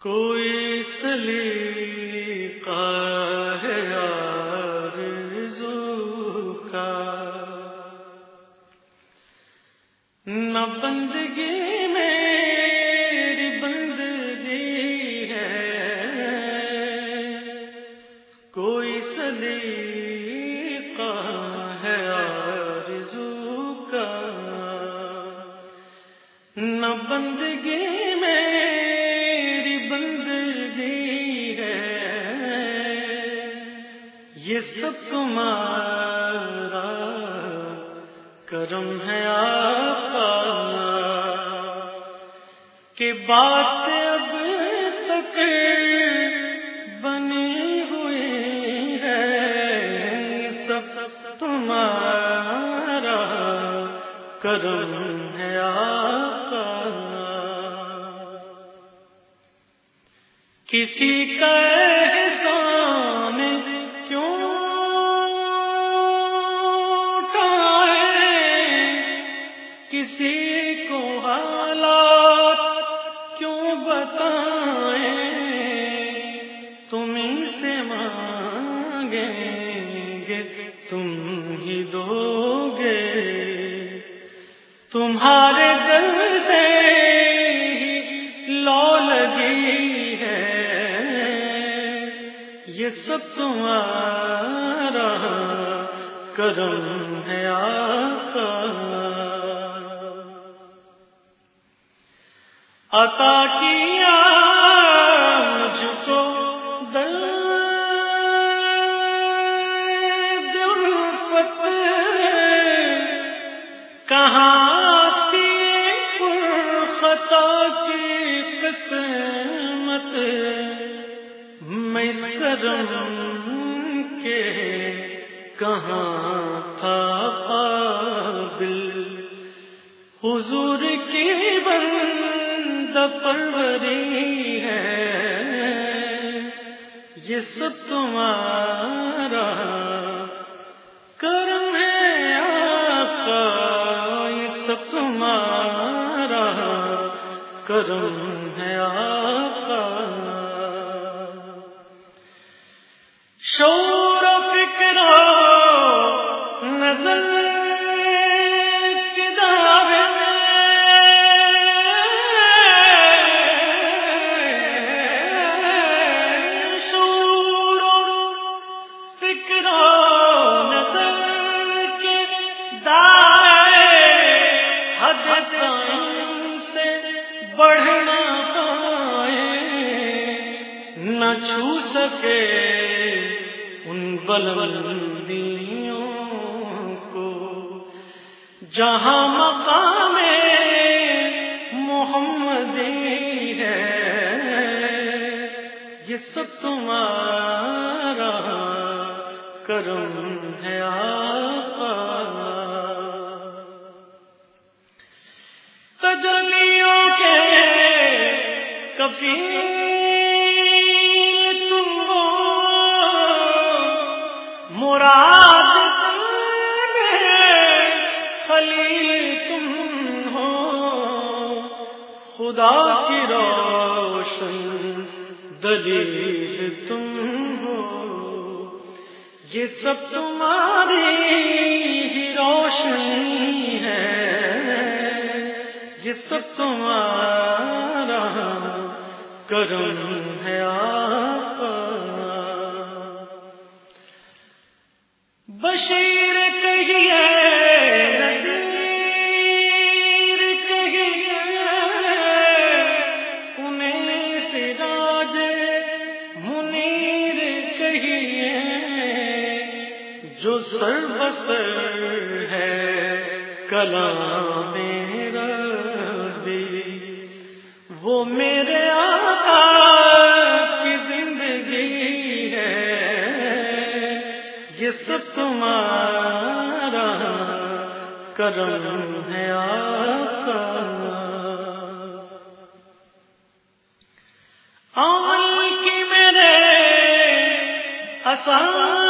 کوئی سلیقہ ہے آرزو کا۔ نہ بندگی یہ سب تمہارا کرم ہے آقا کہ بات اب تک بنی ہوئی ہے۔ سب تمہارا کرم ہے آقا۔ کسی کا گے، تم ہی دو گے۔ تمہارے دل سے لو لگی ہے۔ یہ سب تمہارا کرم ہے آقا عطا کیا قسمت میں اس کرم کے کہاں تھا قابل؟ حضور کی بند پروری ہے یہ سب تمہارا کرم ہے آقا، یہ سب تمہارا کرم نہ چھو سکے ان بلندیوں کو۔ جہاں مقام محمدی ہے، یہ سب تمہارا کرم ہے آقا۔ تجلیوں کے کفیل خدا کی روشن دلیل تم ہو، یہ سب تمہاری ہی روشنی ہے۔ یہ سب تمہارا کرم ہے آقا۔ بشیر کہیے ہے کلام میرا وہ میرے آقا کی زندگی ہے یہ سب تمہارا کرم ہے آقا۔ عمل کی میرے اساس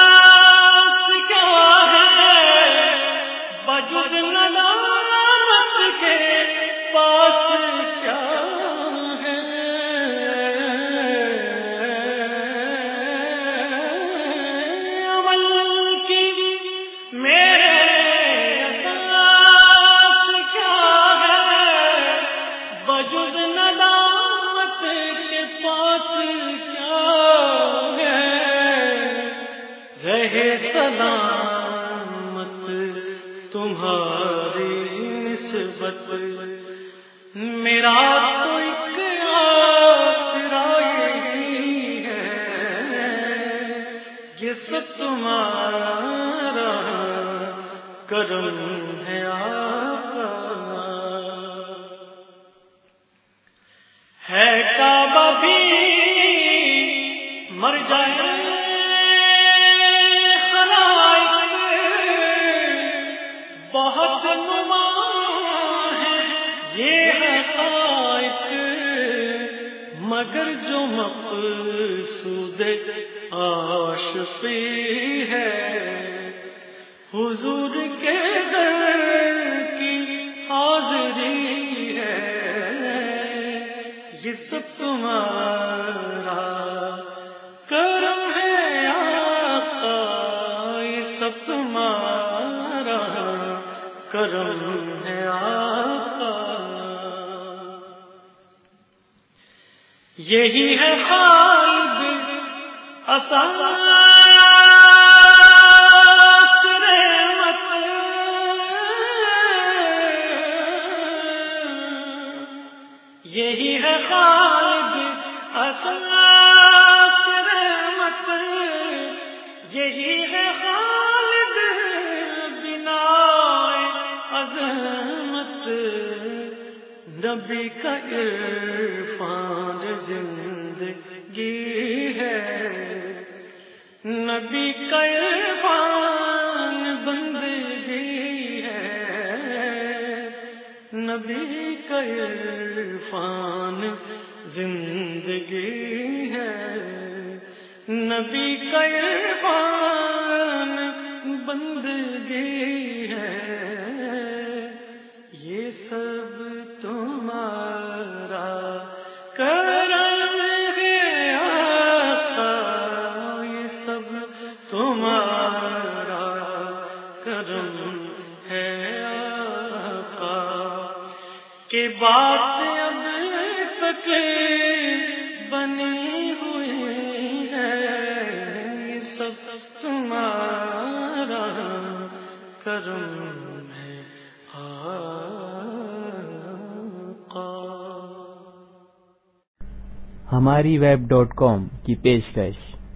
میرا تو ایک آسرا یہی ہے یہ سب تمہارا کرم ہے آقا۔ ہے کعبہ بھی مر جائے۔ مگر جو مقصود عاشقی ہے، حضور کے در کی حاضری ہے۔ یہ سب تمہارا کرم ہے آقا، یہ سب تمہارا کرم ہے آقا۔ یہی ہے خالد اساس رحمت۔ یہی ہے خالد اساس رحمت۔ یہی ہے خالد بنا عظمت۔ نبی کا عرفان۔ زندگی ہے۔ نبی کا عرفان بندگی ہے۔ نبی کا زندگی ہے۔ نبی کا عرفان بندگی ہے۔ یہ سب کرم ہے آقا کہ بات اب تک بنی ہوئی ہے سب تمہارا کرم ہے آقا ہماری ویب ڈاٹ کام کی پیشکش۔